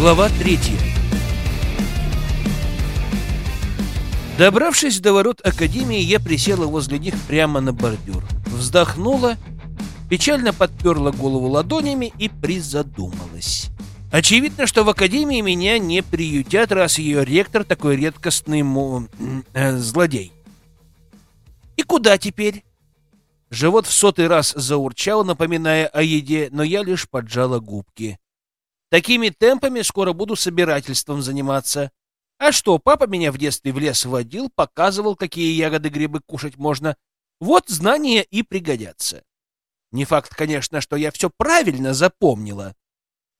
Глава третья. Добравшись до ворот Академии, я присела возле них прямо на бордюр. Вздохнула, печально подперла голову ладонями и призадумалась. Очевидно, что в Академии меня не приютят, раз ее ректор такой редкостный му... э, злодей. И куда теперь? Живот в сотый раз заурчал, напоминая о еде, но я лишь поджала губки. Такими темпами скоро буду собирательством заниматься. А что, папа меня в детстве в лес водил, показывал, какие ягоды, грибы кушать можно. Вот знания и пригодятся. Не факт, конечно, что я все правильно запомнила.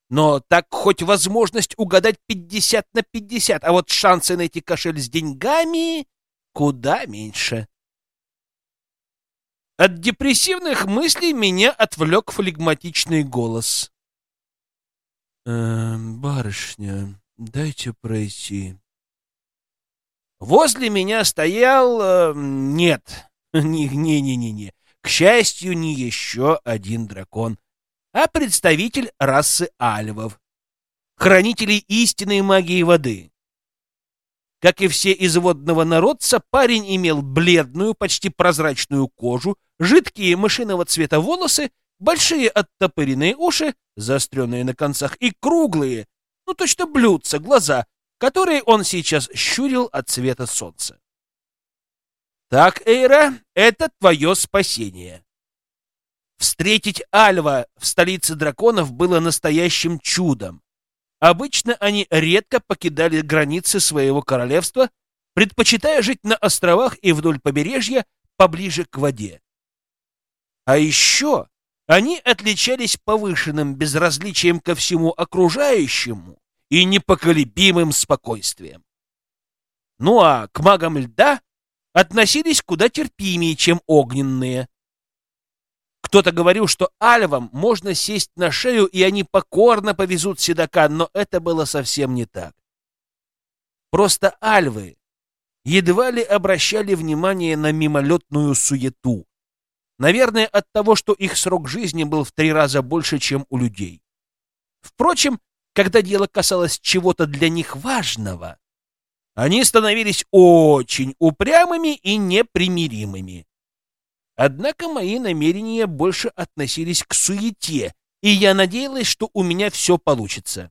Но так хоть возможность угадать 50 на 50, а вот шансы найти кошель с деньгами куда меньше. От депрессивных мыслей меня отвлек флегматичный голос. «Э, «Барышня, дайте пройти». Возле меня стоял... Э, нет, не-не-не-не. К счастью, не еще один дракон, а представитель расы альвов, хранителей истинной магии воды. Как и все из водного народца, парень имел бледную, почти прозрачную кожу, жидкие мышиного цвета волосы, большие оттопыренные уши, заостренные на концах, и круглые, ну точно блюдца, глаза, которые он сейчас щурил от цвета солнца. Так, Эйра, это твое спасение. Встретить Альва в столице драконов было настоящим чудом. Обычно они редко покидали границы своего королевства, предпочитая жить на островах и вдоль побережья поближе к воде. А еще они отличались повышенным безразличием ко всему окружающему и непоколебимым спокойствием. Ну а к магам льда относились куда терпимее, чем огненные. Кто-то говорил, что альвам можно сесть на шею, и они покорно повезут седока, но это было совсем не так. Просто альвы едва ли обращали внимание на мимолетную суету. Наверное, от того, что их срок жизни был в три раза больше, чем у людей. Впрочем, когда дело касалось чего-то для них важного, они становились очень упрямыми и непримиримыми. Однако мои намерения больше относились к суете, и я надеялась, что у меня все получится.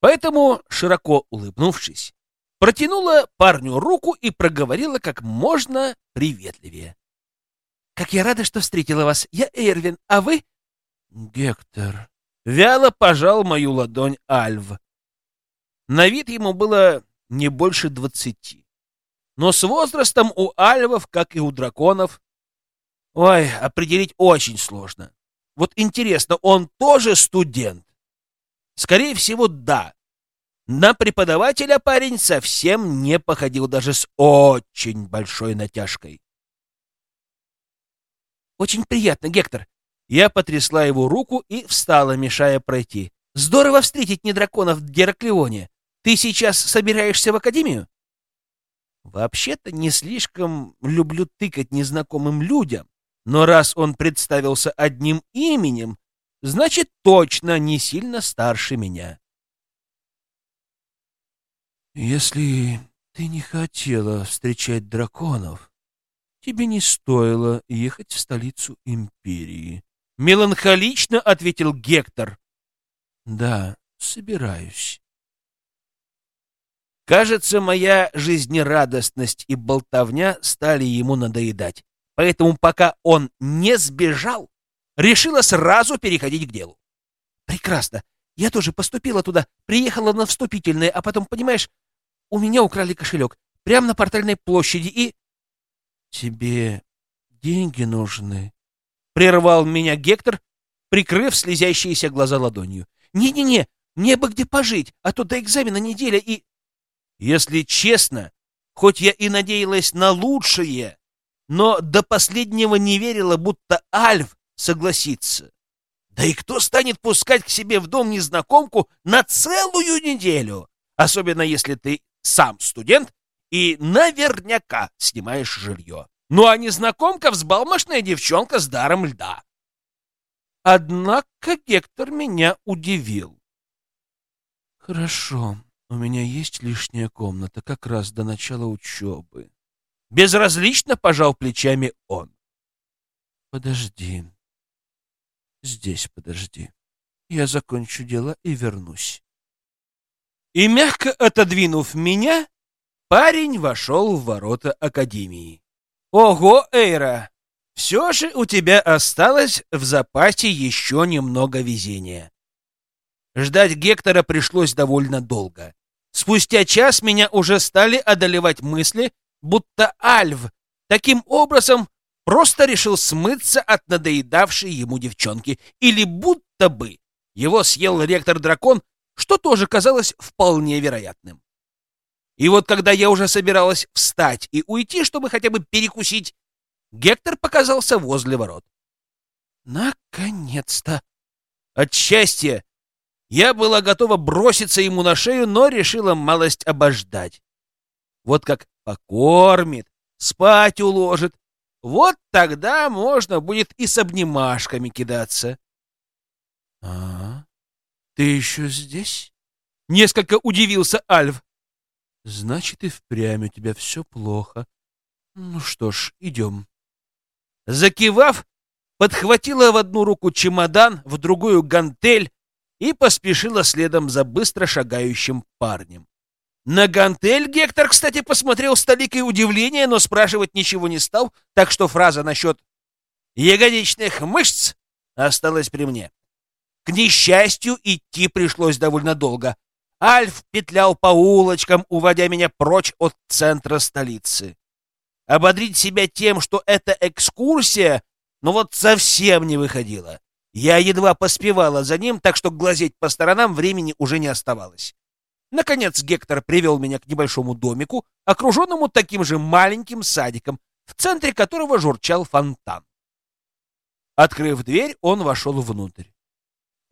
Поэтому, широко улыбнувшись, протянула парню руку и проговорила как можно приветливее. «Как я рада, что встретила вас. Я Эрвин, а вы...» «Гектор». Вяло пожал мою ладонь Альв. На вид ему было не больше двадцати. Но с возрастом у альвов, как и у драконов, Ой, определить очень сложно. Вот интересно, он тоже студент? Скорее всего, да. На преподавателя парень совсем не походил даже с очень большой натяжкой. Очень приятно, Гектор. Я потрясла его руку и встала, мешая пройти. Здорово встретить не драконов в Гераклеоне. Ты сейчас собираешься в академию? Вообще-то не слишком люблю тыкать незнакомым людям, но раз он представился одним именем, значит, точно не сильно старше меня. Если ты не хотела встречать драконов, тебе не стоило ехать в столицу империи. Меланхолично ответил Гектор. Да, собираюсь. Кажется, моя жизнерадостность и болтовня стали ему надоедать. Поэтому пока он не сбежал, решила сразу переходить к делу. Прекрасно. Я тоже поступила туда, приехала на вступительное, а потом, понимаешь, у меня украли кошелек прямо на портальной площади и... Тебе деньги нужны? Прервал меня Гектор, прикрыв слезящиеся глаза ладонью. Не-не-не, мне бы где пожить, а то до экзамена неделя и... Если честно, хоть я и надеялась на лучшее, но до последнего не верила, будто Альф согласится. Да и кто станет пускать к себе в дом незнакомку на целую неделю, особенно если ты сам студент и наверняка снимаешь жилье. Ну а незнакомка — взбалмошная девчонка с даром льда. Однако Гектор меня удивил. Хорошо, у меня есть лишняя комната, как раз до начала учебы. Безразлично пожал плечами он. Подожди. Здесь подожди. Я закончу дело и вернусь. И мягко отодвинув меня, парень вошел в ворота Академии. Ого, Эйра! Все же у тебя осталось в запасе еще немного везения. Ждать Гектора пришлось довольно долго. Спустя час меня уже стали одолевать мысли, будто Альв таким образом просто решил смыться от надоедавшей ему девчонки, или будто бы его съел ректор-дракон, что тоже казалось вполне вероятным. И вот когда я уже собиралась встать и уйти, чтобы хотя бы перекусить, Гектор показался возле ворот. Наконец-то! От счастья я была готова броситься ему на шею, но решила малость обождать. Вот как покормит, спать уложит, вот тогда можно будет и с обнимашками кидаться. — А, ты еще здесь? — несколько удивился Альв. — Значит, и впрямь у тебя все плохо. Ну что ж, идем. Закивав, подхватила в одну руку чемодан, в другую — гантель и поспешила следом за быстро шагающим парнем. На гантель Гектор, кстати, посмотрел с толикой удивления, но спрашивать ничего не стал, так что фраза насчет ягодичных мышц осталась при мне. К несчастью, идти пришлось довольно долго. Альф петлял по улочкам, уводя меня прочь от центра столицы. Ободрить себя тем, что это экскурсия, ну вот совсем не выходило. Я едва поспевала за ним, так что глазеть по сторонам времени уже не оставалось. Наконец Гектор привел меня к небольшому домику, окруженному таким же маленьким садиком, в центре которого журчал фонтан. Открыв дверь, он вошел внутрь.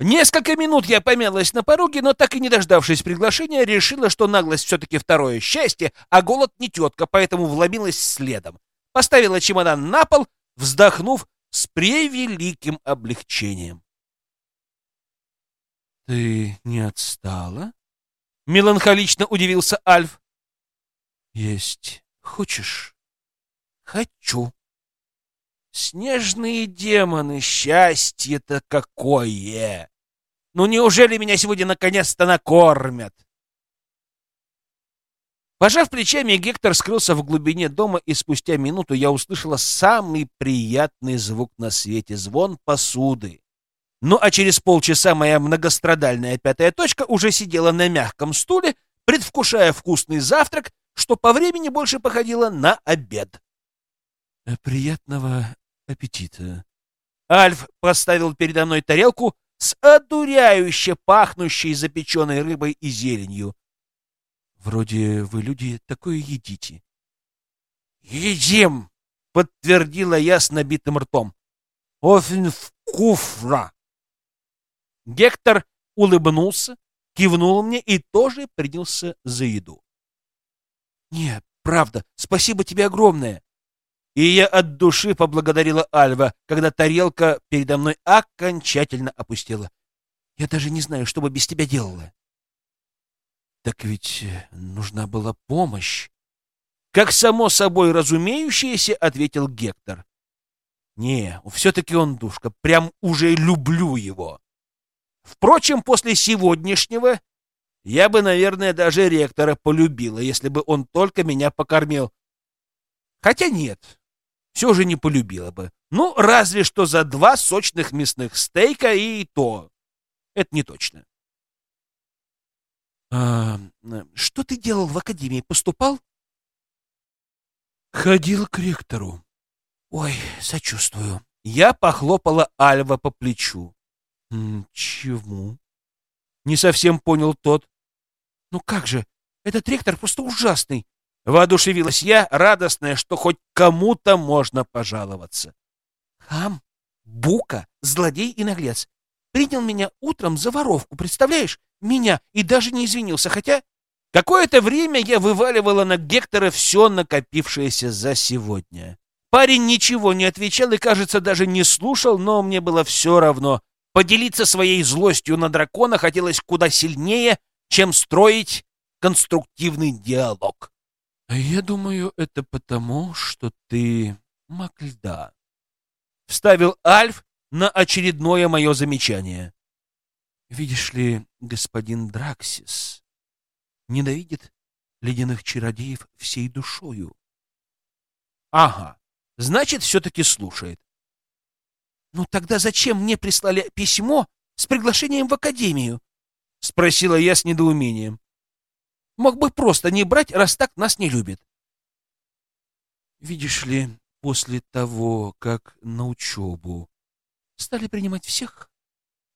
Несколько минут я помялась на пороге, но так и не дождавшись приглашения, решила, что наглость все-таки второе счастье, а голод не тетка, поэтому вломилась следом. Поставила чемодан на пол, вздохнув с превеликим облегчением. «Ты не отстала?» Меланхолично удивился Альф. Есть. Хочешь? Хочу. Снежные демоны, счастье-то какое! Ну неужели меня сегодня наконец-то накормят? Пожав плечами, Гектор скрылся в глубине дома, и спустя минуту я услышала самый приятный звук на свете — звон посуды. Ну а через полчаса моя многострадальная пятая точка уже сидела на мягком стуле, предвкушая вкусный завтрак, что по времени больше походило на обед. «Приятного аппетита!» Альф поставил передо мной тарелку с одуряюще пахнущей запеченной рыбой и зеленью. «Вроде вы, люди, такое едите». «Едим!» — подтвердила я с набитым ртом. «Офин вкуфра!» Гектор улыбнулся, кивнул мне и тоже принялся за еду. «Нет, правда, спасибо тебе огромное!» И я от души поблагодарила Альва, когда тарелка передо мной окончательно опустела. «Я даже не знаю, что бы без тебя делала». «Так ведь э, нужна была помощь!» Как само собой разумеющееся, ответил Гектор. «Не, все-таки он душка, прям уже люблю его!» Впрочем, после сегодняшнего я бы, наверное, даже ректора полюбила, если бы он только меня покормил. Хотя нет, все же не полюбила бы. Ну, разве что за два сочных мясных стейка и то. Это не точно. А, что ты делал в академии? Поступал? Ходил к ректору. Ой, сочувствую. Я похлопала Альва по плечу. «Чему?» Не совсем понял тот. «Ну как же, этот ректор просто ужасный!» Воодушевилась я, радостная, что хоть кому-то можно пожаловаться. Хам, бука, злодей и наглец. Принял меня утром за воровку, представляешь? Меня, и даже не извинился, хотя... Какое-то время я вываливала на Гектора все накопившееся за сегодня. Парень ничего не отвечал и, кажется, даже не слушал, но мне было все равно. Поделиться своей злостью на дракона хотелось куда сильнее, чем строить конструктивный диалог. А я думаю, это потому, что ты маг льда. Вставил Альф на очередное мое замечание. Видишь ли, господин Драксис ненавидит ледяных чародеев всей душою. Ага, значит, все-таки слушает. Ну тогда зачем мне прислали письмо с приглашением в академию? Спросила я с недоумением. Мог бы просто не брать, раз так нас не любит. Видишь ли, после того, как на учебу стали принимать всех,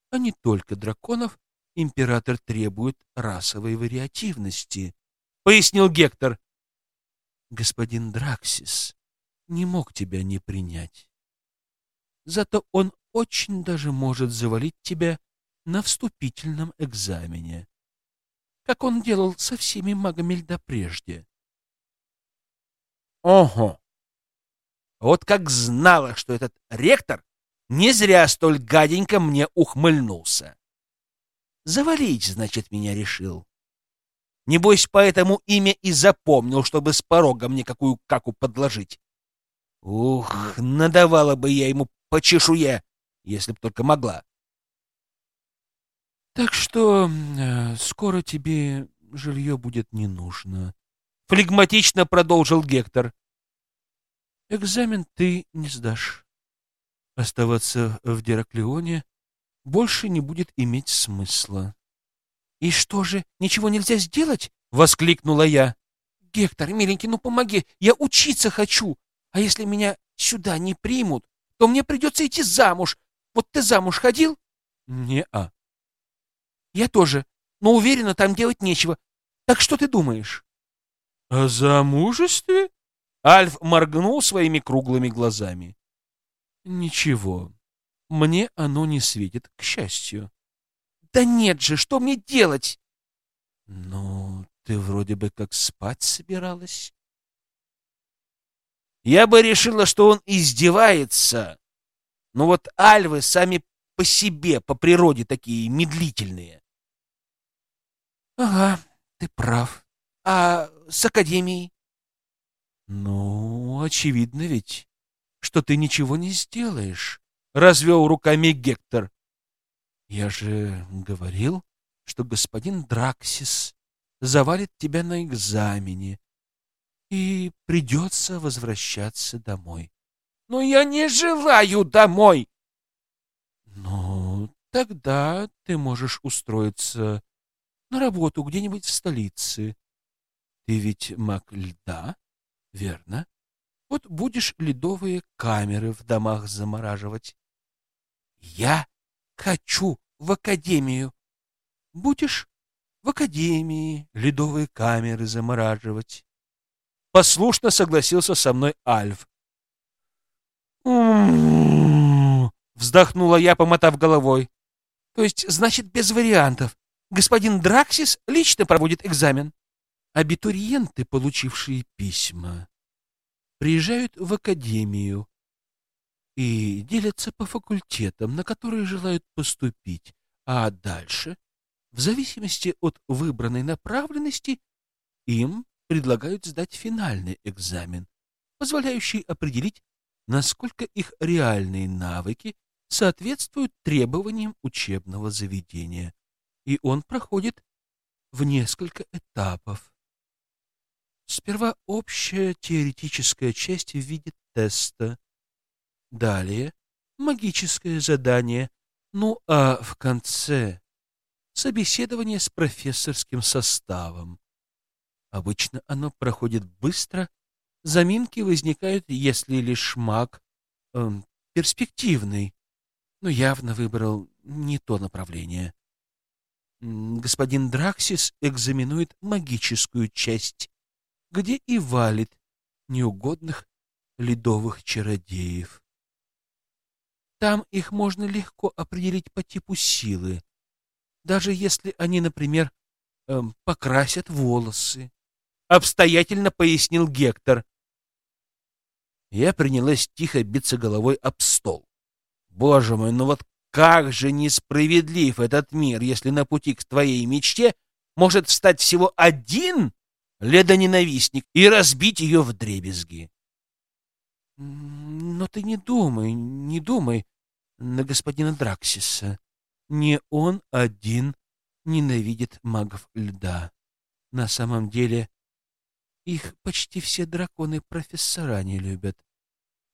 а не только драконов, император требует расовой вариативности, — пояснил Гектор. Господин Драксис не мог тебя не принять. Зато он очень даже может завалить тебя на вступительном экзамене как он делал со всеми магами льда прежде. Ого! Вот как знала, что этот ректор не зря столь гаденько мне ухмыльнулся. Завалить, значит, меня решил. Небось, поэтому имя и запомнил, чтобы с порога мне какую каку подложить. Ух, надавала бы я ему по чешуе, если б только могла. Так что э, скоро тебе жилье будет не нужно. Флегматично продолжил Гектор. Экзамен ты не сдашь. Оставаться в Дераклеоне больше не будет иметь смысла. «И что же, ничего нельзя сделать?» — воскликнула я. «Гектор, миленький, ну помоги, я учиться хочу. А если меня сюда не примут, то мне придется идти замуж. Вот ты замуж ходил?» «Не-а», я тоже, но уверена, там делать нечего. Так что ты думаешь? — О замужестве? Альф моргнул своими круглыми глазами. — Ничего, мне оно не светит, к счастью. — Да нет же, что мне делать? — Ну, ты вроде бы как спать собиралась. Я бы решила, что он издевается. Но вот альвы сами по себе, по природе такие медлительные. Ага, ты прав. А с академией? Ну, очевидно ведь, что ты ничего не сделаешь, развел руками Гектор. Я же говорил, что господин Драксис завалит тебя на экзамене, и придется возвращаться домой. Но я не желаю домой. Ну, тогда ты можешь устроиться на работу где-нибудь в столице. Ты ведь маг льда, верно? Вот будешь ледовые камеры в домах замораживать. Я хочу в академию. Будешь в академии ледовые камеры замораживать. Послушно согласился со мной Альф. Вздохнула я, помотав головой. То есть, значит, без вариантов господин Драксис лично проводит экзамен. Абитуриенты, получившие письма, приезжают в академию и делятся по факультетам, на которые желают поступить, а дальше, в зависимости от выбранной направленности, им предлагают сдать финальный экзамен, позволяющий определить, насколько их реальные навыки соответствуют требованиям учебного заведения и он проходит в несколько этапов. Сперва общая теоретическая часть в виде теста, далее магическое задание, ну а в конце собеседование с профессорским составом. Обычно оно проходит быстро, заминки возникают, если лишь маг э, перспективный, но явно выбрал не то направление господин Драксис экзаменует магическую часть, где и валит неугодных ледовых чародеев. Там их можно легко определить по типу силы, даже если они, например, эм, покрасят волосы. Обстоятельно пояснил Гектор. Я принялась тихо биться головой об стол. Боже мой, ну вот как же несправедлив этот мир, если на пути к твоей мечте может встать всего один ледоненавистник и разбить ее в дребезги. Но ты не думай, не думай на господина Драксиса. Не он один ненавидит магов льда. На самом деле, их почти все драконы-профессора не любят.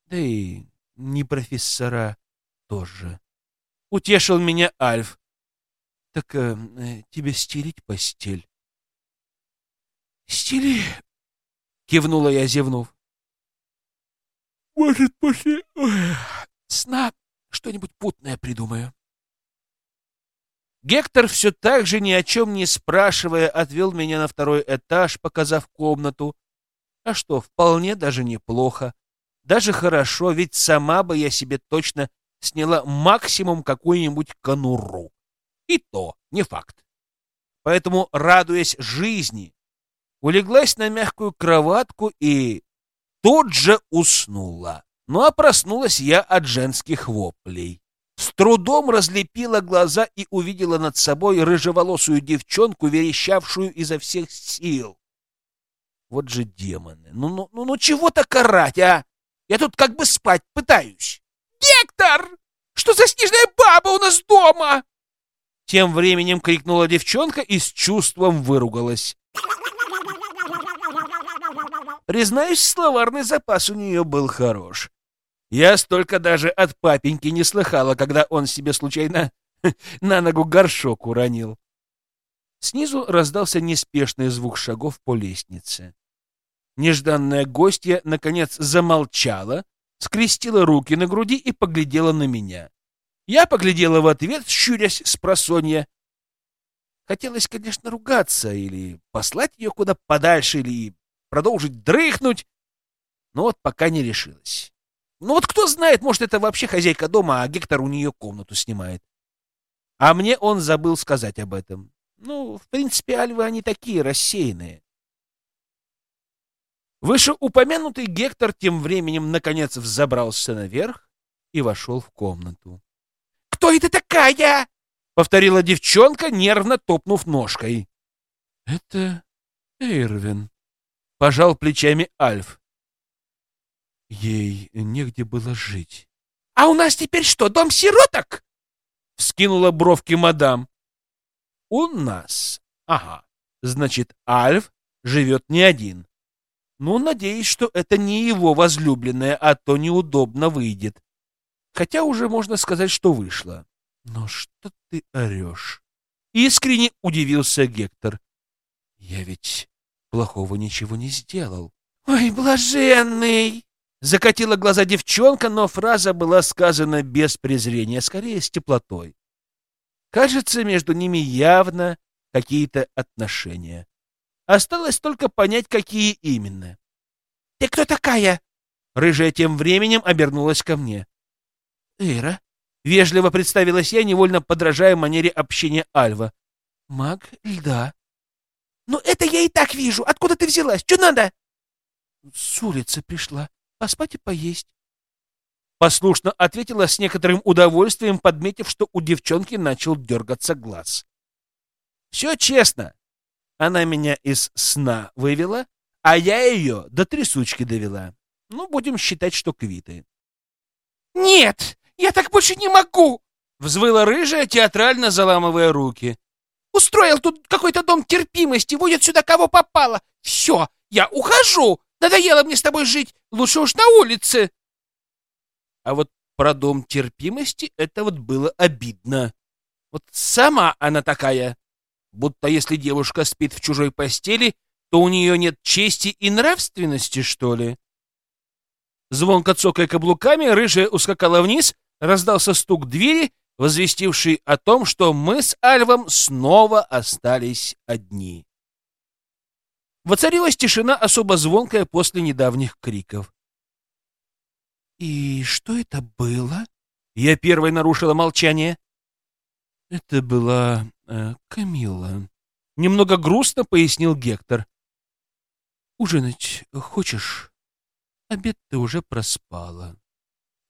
Да и не профессора тоже. Утешил меня Альф. Так э, э тебе стелить постель? Стели, кивнула я, зевнув. Может, после ой, сна что-нибудь путное придумаю. Гектор все так же, ни о чем не спрашивая, отвел меня на второй этаж, показав комнату. А что, вполне даже неплохо. Даже хорошо, ведь сама бы я себе точно сняла максимум какую-нибудь конуру. И то не факт. Поэтому, радуясь жизни, улеглась на мягкую кроватку и тут же уснула. Ну а проснулась я от женских воплей. С трудом разлепила глаза и увидела над собой рыжеволосую девчонку, верещавшую изо всех сил. Вот же демоны! Ну, ну, ну, ну чего так орать, а? Я тут как бы спать пытаюсь. «Гектор! Что за снежная баба у нас дома?» Тем временем крикнула девчонка и с чувством выругалась. Признаюсь, словарный запас у нее был хорош. Я столько даже от папеньки не слыхала, когда он себе случайно на ногу горшок уронил. Снизу раздался неспешный звук шагов по лестнице. Нежданная гостья, наконец, замолчала, скрестила руки на груди и поглядела на меня. Я поглядела в ответ, щурясь с просонья. Хотелось, конечно, ругаться или послать ее куда подальше, или продолжить дрыхнуть, но вот пока не решилась. Ну вот кто знает, может, это вообще хозяйка дома, а Гектор у нее комнату снимает. А мне он забыл сказать об этом. Ну, в принципе, альвы они такие рассеянные. Вышеупомянутый Гектор тем временем наконец взобрался наверх и вошел в комнату. «Кто это такая?» — повторила девчонка, нервно топнув ножкой. «Это Эйрвин», — пожал плечами Альф. Ей негде было жить. «А у нас теперь что, дом сироток?» — вскинула бровки мадам. «У нас? Ага. Значит, Альф живет не один. Ну, надеюсь, что это не его возлюбленная, а то неудобно выйдет. Хотя уже можно сказать, что вышло. Но что ты орешь? Искренне удивился Гектор. Я ведь плохого ничего не сделал. Ой, блаженный! Закатила глаза девчонка, но фраза была сказана без презрения, скорее с теплотой. Кажется, между ними явно какие-то отношения. Осталось только понять, какие именно. «Ты кто такая?» Рыжая тем временем обернулась ко мне. «Эйра», — вежливо представилась я, невольно подражая манере общения Альва. «Маг льда». «Ну, это я и так вижу. Откуда ты взялась? Что надо?» «С улицы пришла. Поспать и поесть». Послушно ответила с некоторым удовольствием, подметив, что у девчонки начал дергаться глаз. «Все честно. Она меня из сна вывела, а я ее до трясучки довела. Ну, будем считать, что квиты. «Нет, я так больше не могу!» — взвыла рыжая, театрально заламывая руки. «Устроил тут какой-то дом терпимости, водят сюда кого попало. Все, я ухожу! Надоело мне с тобой жить, лучше уж на улице!» А вот про дом терпимости это вот было обидно. Вот сама она такая будто если девушка спит в чужой постели, то у нее нет чести и нравственности, что ли? Звонко цокая каблуками, рыжая ускакала вниз, раздался стук двери, возвестивший о том, что мы с Альвом снова остались одни. Воцарилась тишина, особо звонкая после недавних криков. «И что это было?» Я первой нарушила молчание. Это была Камилла. Немного грустно пояснил Гектор. Ужинать хочешь? Обед ты уже проспала.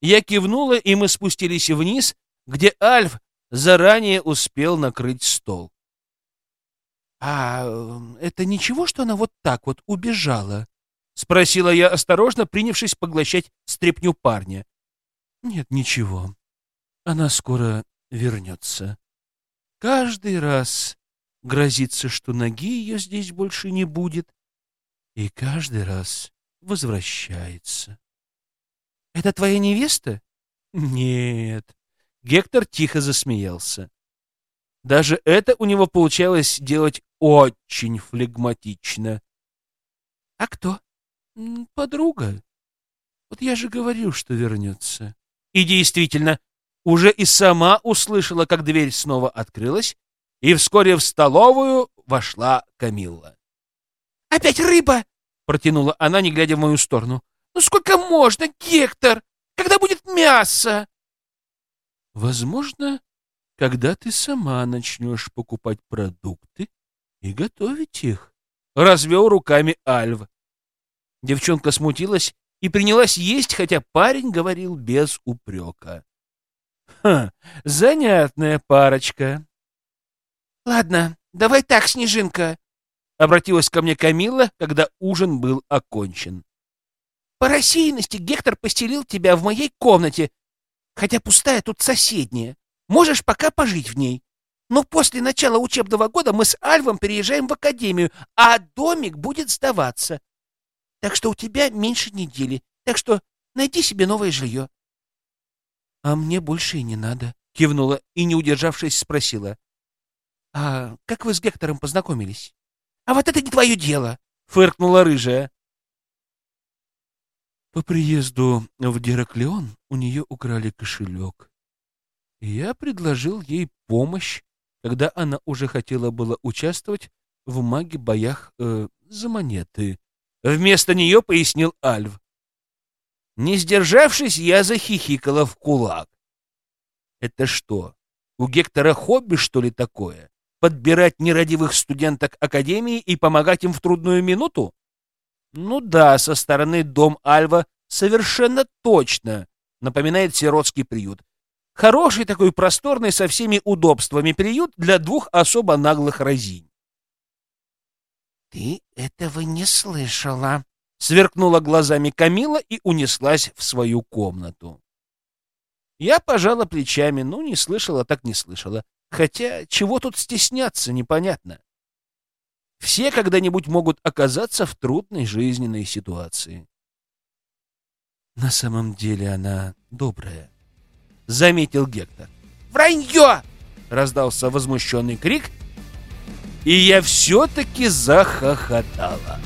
Я кивнула, и мы спустились вниз, где Альф заранее успел накрыть стол. «А это ничего, что она вот так вот убежала?» — спросила я осторожно, принявшись поглощать стряпню парня. «Нет, ничего. Она скоро вернется. Каждый раз грозится, что ноги ее здесь больше не будет, и каждый раз возвращается». «Это твоя невеста?» «Нет». Гектор тихо засмеялся. Даже это у него получалось делать очень флегматично. «А кто?» «Подруга. Вот я же говорил, что вернется». И действительно, уже и сама услышала, как дверь снова открылась, и вскоре в столовую вошла Камилла. «Опять рыба!» — протянула она, не глядя в мою сторону. «Ну сколько можно, Гектор? Когда будет мясо?» «Возможно, когда ты сама начнешь покупать продукты и готовить их», — развел руками Альв. Девчонка смутилась и принялась есть, хотя парень говорил без упрека. «Ха, занятная парочка». «Ладно, давай так, Снежинка», — обратилась ко мне Камила, когда ужин был окончен. «По рассеянности Гектор постелил тебя в моей комнате, хотя пустая тут соседняя. Можешь пока пожить в ней. Но после начала учебного года мы с Альвом переезжаем в академию, а домик будет сдаваться. Так что у тебя меньше недели. Так что найди себе новое жилье. — А мне больше и не надо, — кивнула и, не удержавшись, спросила. — А как вы с Гектором познакомились? — А вот это не твое дело, — фыркнула рыжая. По приезду в Дераклеон у нее украли кошелек. Я предложил ей помощь, когда она уже хотела было участвовать в маги-боях э, за монеты. Вместо нее пояснил Альв. Не сдержавшись, я захихикала в кулак. Это что, у Гектора хобби, что ли, такое? Подбирать нерадивых студенток Академии и помогать им в трудную минуту? Ну да, со стороны дом Альва совершенно точно напоминает сиротский приют. Хороший такой просторный со всеми удобствами приют для двух особо наглых разинь. «Ты этого не слышала», — сверкнула глазами Камила и унеслась в свою комнату. Я пожала плечами, ну, не слышала, так не слышала. Хотя, чего тут стесняться, непонятно. Все когда-нибудь могут оказаться в трудной жизненной ситуации. На самом деле она добрая, — заметил Гектор. «Вранье!» — раздался возмущенный крик, и я все-таки захохотала.